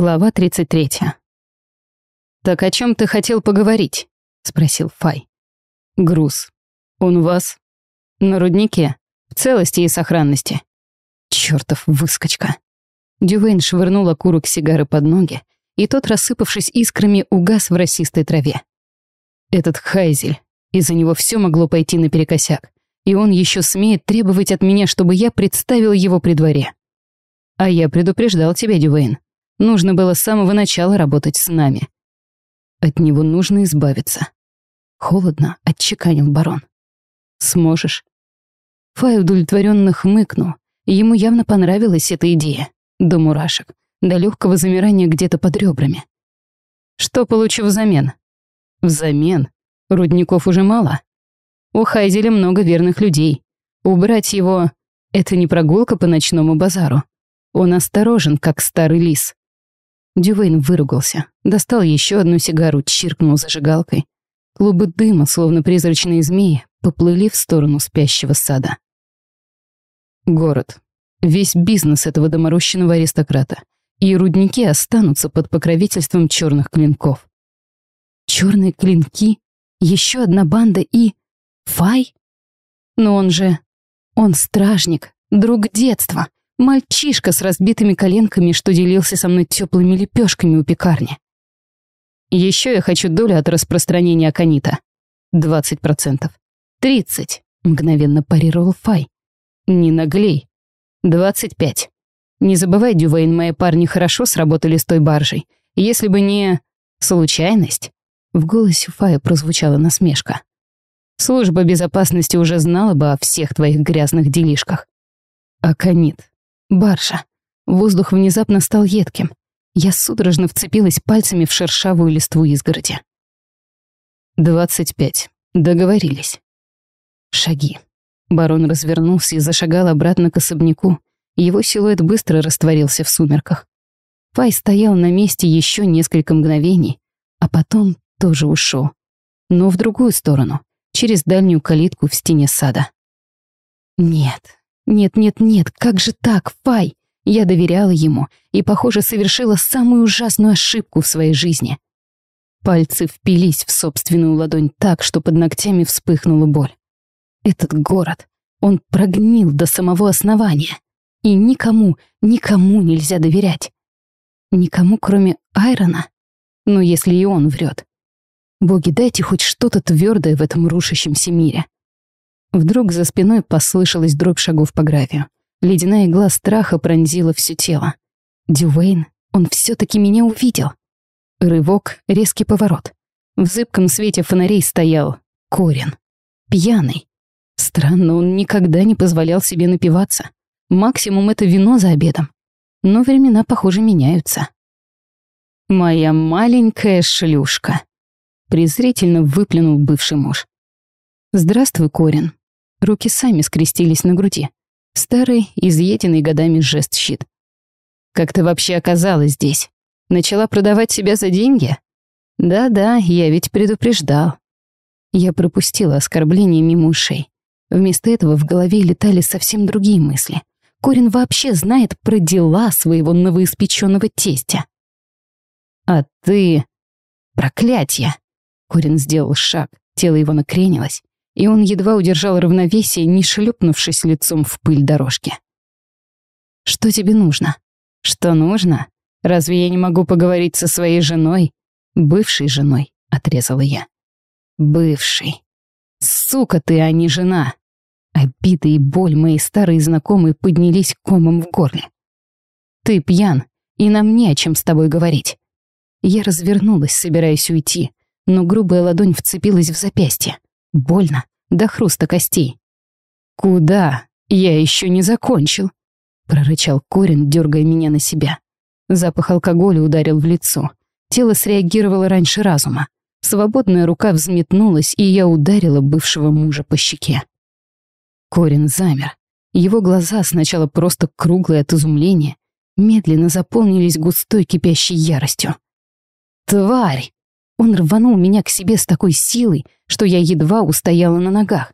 Глава 33. «Так о чем ты хотел поговорить?» — спросил Фай. «Груз. Он у вас?» «На руднике. В целости и сохранности». Чёртов выскочка. Дювейн швырнул окурок сигары под ноги, и тот, рассыпавшись искрами, угас в росистой траве. Этот Хайзель. Из-за него все могло пойти наперекосяк, и он еще смеет требовать от меня, чтобы я представил его при дворе. А я предупреждал тебя, Дювейн. Нужно было с самого начала работать с нами. От него нужно избавиться. Холодно отчеканил барон. Сможешь? Фай удовлетворенно хмыкнул. Ему явно понравилась эта идея. До мурашек, до легкого замирания где-то под ребрами. Что получу взамен? Взамен? Рудников уже мало. У Хайзеля много верных людей. Убрать его — это не прогулка по ночному базару. Он осторожен, как старый лис. Дювейн выругался, достал еще одну сигару, чиркнул зажигалкой. Клубы дыма, словно призрачные змеи, поплыли в сторону спящего сада. Город. Весь бизнес этого доморощенного аристократа. И рудники останутся под покровительством черных клинков. Черные клинки, еще одна банда и... Фай? Но он же... Он стражник, друг детства. Мальчишка с разбитыми коленками, что делился со мной теплыми лепешками у пекарни. Еще я хочу долю от распространения аконита. 20%. 30%, мгновенно парировал Фай. Не наглей. 25. Не забывай, Дювейн, мои парни хорошо сработали с той баржей. Если бы не... случайность. В голосе Фая прозвучала насмешка. Служба безопасности уже знала бы о всех твоих грязных делишках. Аконит. Баржа. Воздух внезапно стал едким. Я судорожно вцепилась пальцами в шершавую листву изгороди. «Двадцать пять. Договорились». Шаги. Барон развернулся и зашагал обратно к особняку. Его силуэт быстро растворился в сумерках. Фай стоял на месте еще несколько мгновений, а потом тоже ушел. Но в другую сторону, через дальнюю калитку в стене сада. Нет, нет-нет-нет, как же так, Фай? Я доверяла ему и, похоже, совершила самую ужасную ошибку в своей жизни. Пальцы впились в собственную ладонь так, что под ногтями вспыхнула боль. Этот город, он прогнил до самого основания. И никому, никому нельзя доверять. Никому, кроме Айрона. Но если и он врет. Боги, дайте хоть что-то твердое в этом рушащемся мире. Вдруг за спиной послышалась дробь шагов по гравию. Ледяная игла страха пронзила все тело. Дювейн, он все таки меня увидел. Рывок, резкий поворот. В зыбком свете фонарей стоял Корин. Пьяный. Странно, он никогда не позволял себе напиваться. Максимум это вино за обедом. Но времена, похоже, меняются. «Моя маленькая шлюшка», — презрительно выплюнул бывший муж. «Здравствуй, Корин», Руки сами скрестились на груди. Старый, изъеденный годами жест-щит. «Как ты вообще оказалась здесь? Начала продавать себя за деньги?» «Да-да, я ведь предупреждал». Я пропустила оскорбление мимо ушей. Вместо этого в голове летали совсем другие мысли. Корин вообще знает про дела своего новоиспеченного тестя. «А ты...» «Проклятье!» Корин сделал шаг, тело его накренилось и он едва удержал равновесие, не шлепнувшись лицом в пыль дорожки. «Что тебе нужно?» «Что нужно? Разве я не могу поговорить со своей женой?» «Бывшей женой», — отрезала я. «Бывший. Сука ты, а не жена!» Обида и боль мои старые знакомые поднялись комом в горле. «Ты пьян, и нам не о чем с тобой говорить». Я развернулась, собираясь уйти, но грубая ладонь вцепилась в запястье. Больно, до хруста костей. «Куда? Я еще не закончил», — прорычал Корин, дергая меня на себя. Запах алкоголя ударил в лицо. Тело среагировало раньше разума. Свободная рука взметнулась, и я ударила бывшего мужа по щеке. Корин замер. Его глаза, сначала просто круглые от изумления, медленно заполнились густой кипящей яростью. «Тварь!» Он рванул меня к себе с такой силой, что я едва устояла на ногах.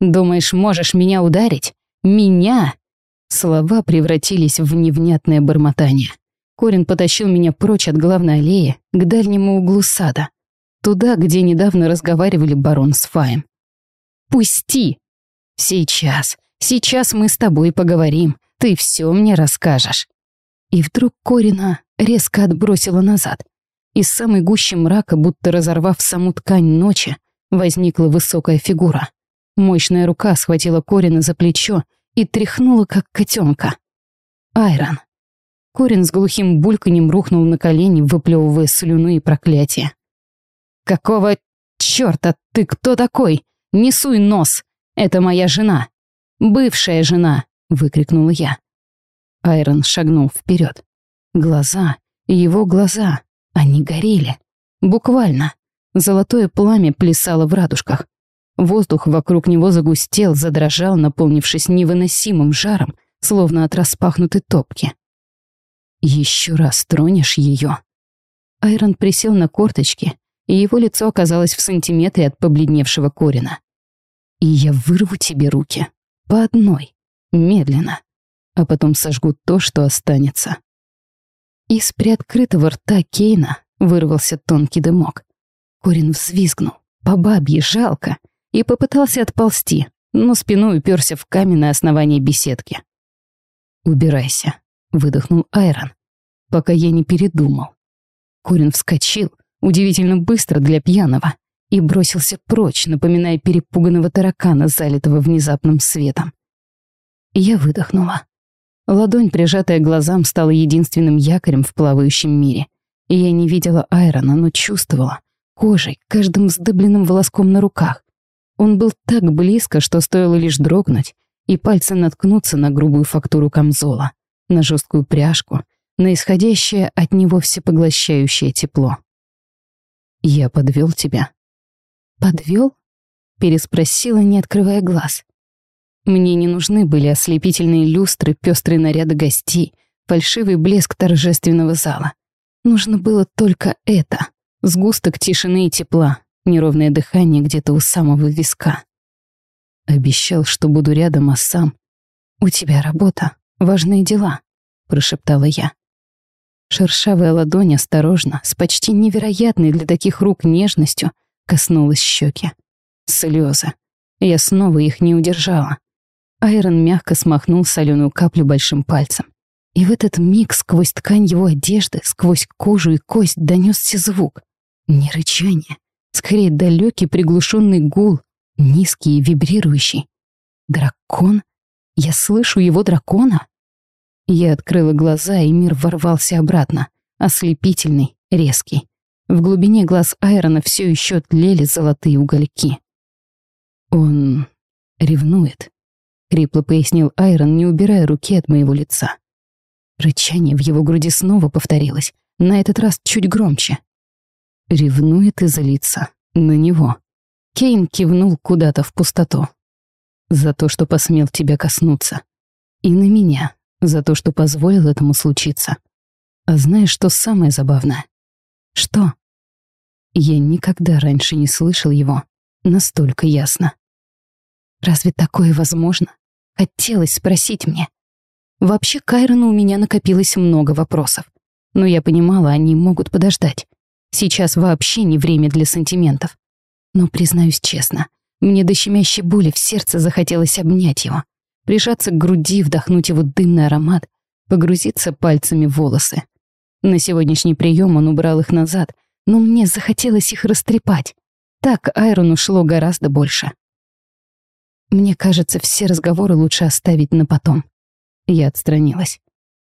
«Думаешь, можешь меня ударить? Меня?» Слова превратились в невнятное бормотание. Корин потащил меня прочь от главной аллеи к дальнему углу сада, туда, где недавно разговаривали барон с Фаем. «Пусти!» «Сейчас, сейчас мы с тобой поговорим, ты все мне расскажешь». И вдруг Корина резко отбросила назад. Из самой гущи мрака, будто разорвав саму ткань ночи, возникла высокая фигура. Мощная рука схватила Корина за плечо и тряхнула, как котенка. Айрон. Корин с глухим бульканьем рухнул на колени, выплевывая слюну и проклятие. «Какого чёрта? Ты кто такой? Не суй нос! Это моя жена! Бывшая жена!» — выкрикнула я. Айрон шагнул вперед. Глаза, его глаза, они горели. Буквально. Золотое пламя плясало в радужках. Воздух вокруг него загустел, задрожал, наполнившись невыносимым жаром, словно от распахнутой топки. Еще раз тронешь ее. Айрон присел на корточки, и его лицо оказалось в сантиметре от побледневшего Корина. И я вырву тебе руки. По одной. Медленно. А потом сожгу то, что останется. Из приоткрытого рта Кейна вырвался тонкий дымок. Корин взвизгнул. По бабье жалко. И попытался отползти, но спиной уперся в каменное основание беседки. «Убирайся», — выдохнул Айрон, пока я не передумал. Корин вскочил, удивительно быстро для пьяного, и бросился прочь, напоминая перепуганного таракана, залитого внезапным светом. Я выдохнула. Ладонь, прижатая к глазам, стала единственным якорем в плавающем мире. И я не видела Айрона, но чувствовала. Кожей, каждым вздыбленным волоском на руках. Он был так близко, что стоило лишь дрогнуть, и пальцы наткнуться на грубую фактуру камзола, на жесткую пряжку, на исходящее от него всепоглощающее тепло. «Я подвел тебя». «Подвел?» — переспросила, не открывая глаз. Мне не нужны были ослепительные люстры, пестрые наряды гостей, фальшивый блеск торжественного зала. Нужно было только это — сгусток тишины и тепла, неровное дыхание где-то у самого виска. Обещал, что буду рядом, а сам... «У тебя работа, важные дела», — прошептала я. Шершавая ладонь осторожно, с почти невероятной для таких рук нежностью, коснулась щеки. Слезы. Я снова их не удержала. Айрон мягко смахнул соленую каплю большим пальцем. И в этот миг сквозь ткань его одежды, сквозь кожу и кость донесся звук. Не рычание, скорее далекий приглушенный гул, низкий и вибрирующий. Дракон? Я слышу его дракона? Я открыла глаза, и мир ворвался обратно. Ослепительный, резкий. В глубине глаз Айрона все еще тлели золотые угольки. «Он ревнует», — хрипло пояснил Айрон, не убирая руки от моего лица. Рычание в его груди снова повторилось, на этот раз чуть громче. Ревнует и злится на него. Кейн кивнул куда-то в пустоту. «За то, что посмел тебя коснуться. И на меня, за то, что позволил этому случиться. А знаешь, что самое забавное? Что? Я никогда раньше не слышал его настолько ясно. Разве такое возможно? Хотелось спросить мне. Вообще, к Айрону у меня накопилось много вопросов. Но я понимала, они могут подождать. Сейчас вообще не время для сантиментов. Но, признаюсь честно, мне до щемящей боли в сердце захотелось обнять его, прижаться к груди, вдохнуть его дымный аромат, погрузиться пальцами в волосы. На сегодняшний прием он убрал их назад, но мне захотелось их растрепать. Так Айрону шло гораздо больше. Мне кажется, все разговоры лучше оставить на потом. Я отстранилась.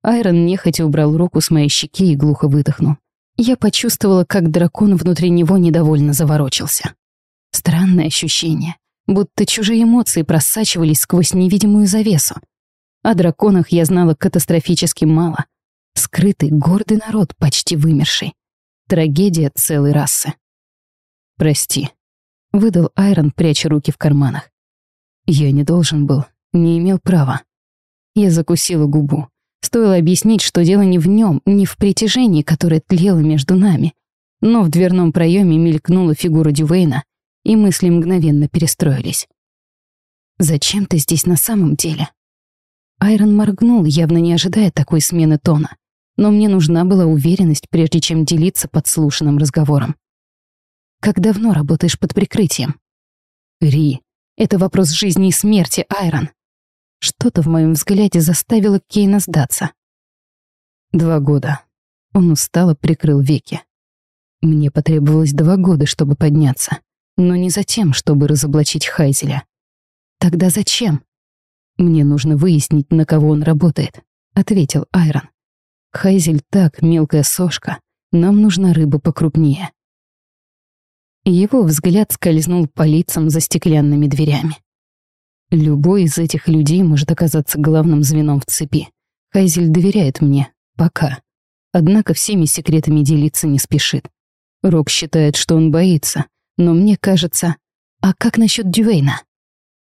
Айрон нехотя убрал руку с моей щеки и глухо выдохнул. Я почувствовала, как дракон внутри него недовольно заворочился. Странное ощущение, будто чужие эмоции просачивались сквозь невидимую завесу. О драконах я знала катастрофически мало. Скрытый, гордый народ, почти вымерший. Трагедия целой расы. «Прости», — выдал Айрон, пряча руки в карманах. «Я не должен был, не имел права». Я закусила губу. Стоило объяснить, что дело не в нем, не в притяжении, которое тлело между нами. Но в дверном проеме мелькнула фигура Дювейна, и мысли мгновенно перестроились. «Зачем ты здесь на самом деле?» Айрон моргнул, явно не ожидая такой смены тона. но мне нужна была уверенность, прежде чем делиться подслушанным разговором. «Как давно работаешь под прикрытием?» «Ри, это вопрос жизни и смерти, Айрон». Что-то в моем взгляде заставило Кейна сдаться. «Два года». Он устало прикрыл веки. Мне потребовалось два года, чтобы подняться, но не за тем, чтобы разоблачить Хайзеля. Тогда зачем? Мне нужно выяснить, на кого он работает, ответил Айрон. Хайзель так, мелкая сошка. Нам нужна рыба покрупнее. Его взгляд скользнул по лицам за стеклянными дверями. Любой из этих людей может оказаться главным звеном в цепи. Хайзель доверяет мне. Пока. Однако всеми секретами делиться не спешит. Рок считает, что он боится, но мне кажется... А как насчет Дювейна?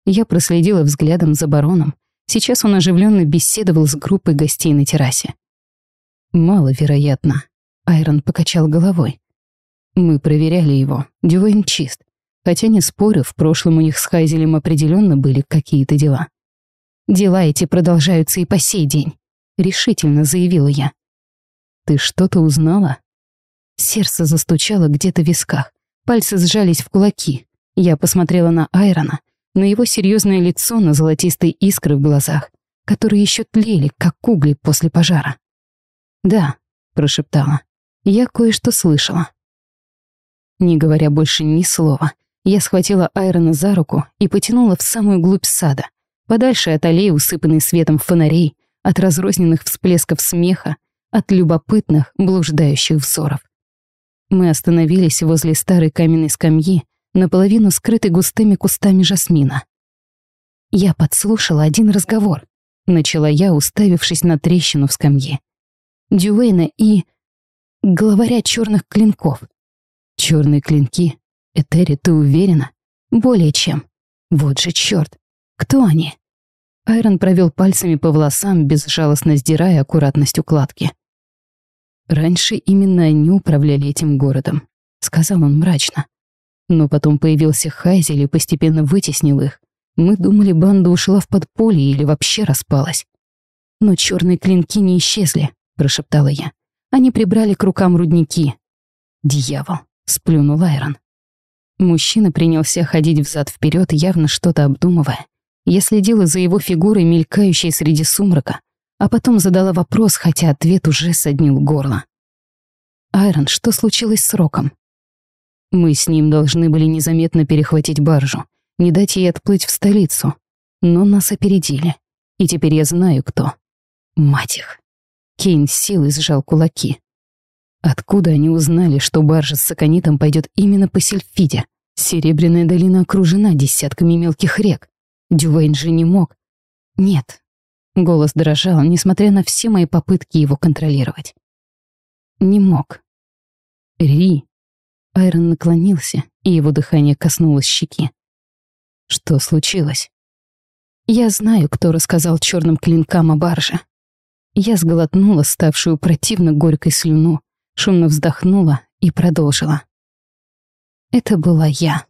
Я проследила взглядом за бароном. Сейчас он оживленно беседовал с группой гостей на террасе. «Маловероятно», — Айрон покачал головой. «Мы проверяли его. Дювейн чист. Хотя, не спорю, в прошлом у них с Хайзелем определенно были какие-то дела. Дела эти продолжаются и по сей день», — решительно заявила я. «Ты что-то узнала?» Сердце застучало где-то в висках. Пальцы сжались в кулаки. Я посмотрела на Айрона на его серьезное лицо, на золотистые искры в глазах, которые еще тлели, как угли после пожара. «Да», — прошептала, — «я кое-что слышала». Не говоря больше ни слова, я схватила Айрона за руку и потянула в самую глубь сада, подальше от аллеи, усыпанной светом фонарей, от разрозненных всплесков смеха, от любопытных, блуждающих взоров. Мы остановились возле старой каменной скамьи, наполовину скрытой густыми кустами жасмина. Я подслушала один разговор. Начала я, уставившись на трещину в скамье. Дюэйна и... главаря черных клинков. Черные клинки? Этери, ты уверена? Более чем. Вот же черт. Кто они? Айрон провел пальцами по волосам, безжалостно сдирая аккуратность укладки. Раньше именно они управляли этим городом, сказал он мрачно. Но потом появился Хайзель и постепенно вытеснил их. Мы думали, банда ушла в подполье или вообще распалась. Но черные клинки не исчезли, прошептала я. Они прибрали к рукам рудники. Дьявол, сплюнул Айрон. Мужчина принялся ходить взад вперед, явно что-то обдумывая. Я следила за его фигурой, мелькающей среди сумрака, а потом задала вопрос, хотя ответ уже соднил горло. «Айрон, что случилось с Роком?» Мы с ним должны были незаметно перехватить баржу, не дать ей отплыть в столицу. Но нас опередили. И теперь я знаю, кто. Мать их. Кейн силой сжал кулаки. Откуда они узнали, что баржа с Саконитом пойдет именно по Сельфиде? Серебряная долина окружена десятками мелких рек. Дювейн же не мог. Нет. Голос дрожал, несмотря на все мои попытки его контролировать. Не мог. Ри, Айрон наклонился, и его дыхание коснулось щеки. Что случилось? Я знаю, кто рассказал черным клинкам о барже. Я сглотнула ставшую противно горькой слюну, шумно вздохнула и продолжила. Это была я.